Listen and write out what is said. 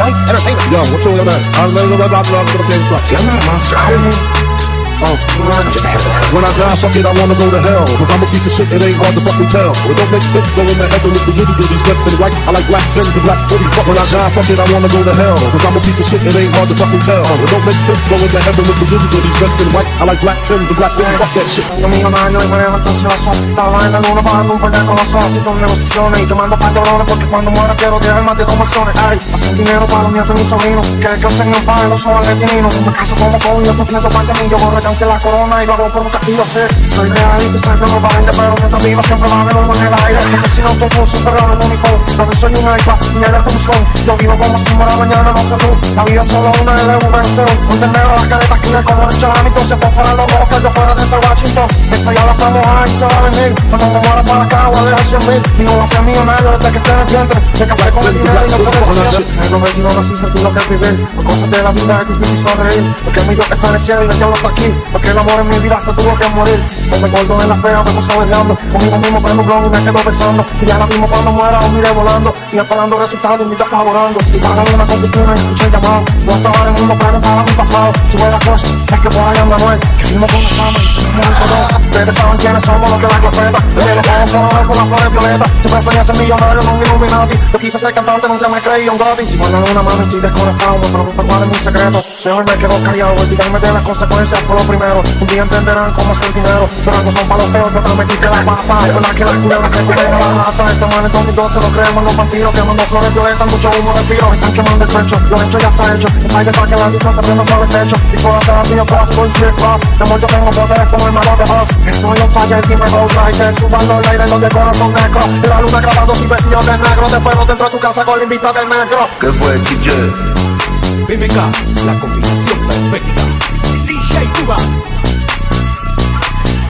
lights, entertainment. Yo, what you all about? I'm letting go about I'm not a monster. I don't know heaven. when I die, fuck it, I wanna go to hell. Cause I'm a piece of shit, it ain't hard to fucking tell. It don't make sense going to heaven with the little goodies dressed in white. I like black Timbs and black hoodie. Fuck when I die, fuck it, I wanna go to hell. Cause I'm a piece of shit, it ain't hard to fucking tell. It don't make sense going to heaven with the little goodies dressed in white. I like black Timbs and black hoodie. Fuck that shit. En los de Ay, hacer dinero para los nietos y mis Que crecen en paz, no son argentinos Me caso como con yo completo parte mí Yo borro cante la corona y lo hago por un castillo sé Soy real y de los valientes Pero mientras viva siempre va a haber humo en el aire. Porque si no tú siempre era el único que soy un iPad, mi aire como son Yo vivo como si muera mañana, no sé tú. La vida es solo una y debo vencer Un tendero las caretas que le como el chalamito Se pone fuera los que yo fuera de ese Washington. Esa ya la estamos ahí, se va a venir. Cuando me muera para acá voy a dejar 100 mil. Y no voy a ser millonario desde que esté en el vientre. Me casé con el dinero y no puedo decir En los 21 nací, sentí lo que vivir Por cosas de la vida es difícil sonreír. Porque mi Dios está en el cielo y el diablo está aquí. Porque el amor en mi vida se tuvo que morir. No me corto en la fea, me puso bailando. Conmigo mismo prendo blog y me quedo besando. Y ahora mismo cuando muera os miré volando. Y esperando resultados y mi está volando Y pagan una condición escuché el llamado. No estaba en el mundo, preguntaba mi pasado. Si fuera cosa, es que por anda Manuel Que firmo con la fama y se me el color Ustedes saben quiénes somos los que la clopeta Desde los ojos fueron esos las flores violetas Siempre soñé ser millonario, no un Illuminati. Yo quise ser cantante, nunca me creí un gratis. Si guardan una mano estoy desconectado Me pregunto cuál es mi secreto. Mejor me quedo callado Olvidarme de las consecuencias fue lo primero. Un día entenderán cómo es el dinero. Pero son palos feos que otra me quité la papa Es verdad que las culebras se a la rata Este man en 2012 lo creemos los vampiros Quemando flores violetas, mucho humo respiro Están quemando el pecho, lo hecho ya está hecho. El aire para que la disco se prenda sobre el techo. Y por la mío voy shit cross De amor yo tengo poderes como el mago de Oz Soy un falla, el team Ghost Rider Subando el aire, los de corazón negro. De la luna grabando y vestido de negro. Después no dentro de tu casa con la invita del negro. ¿Qué fue, chiche? BBK, la combinación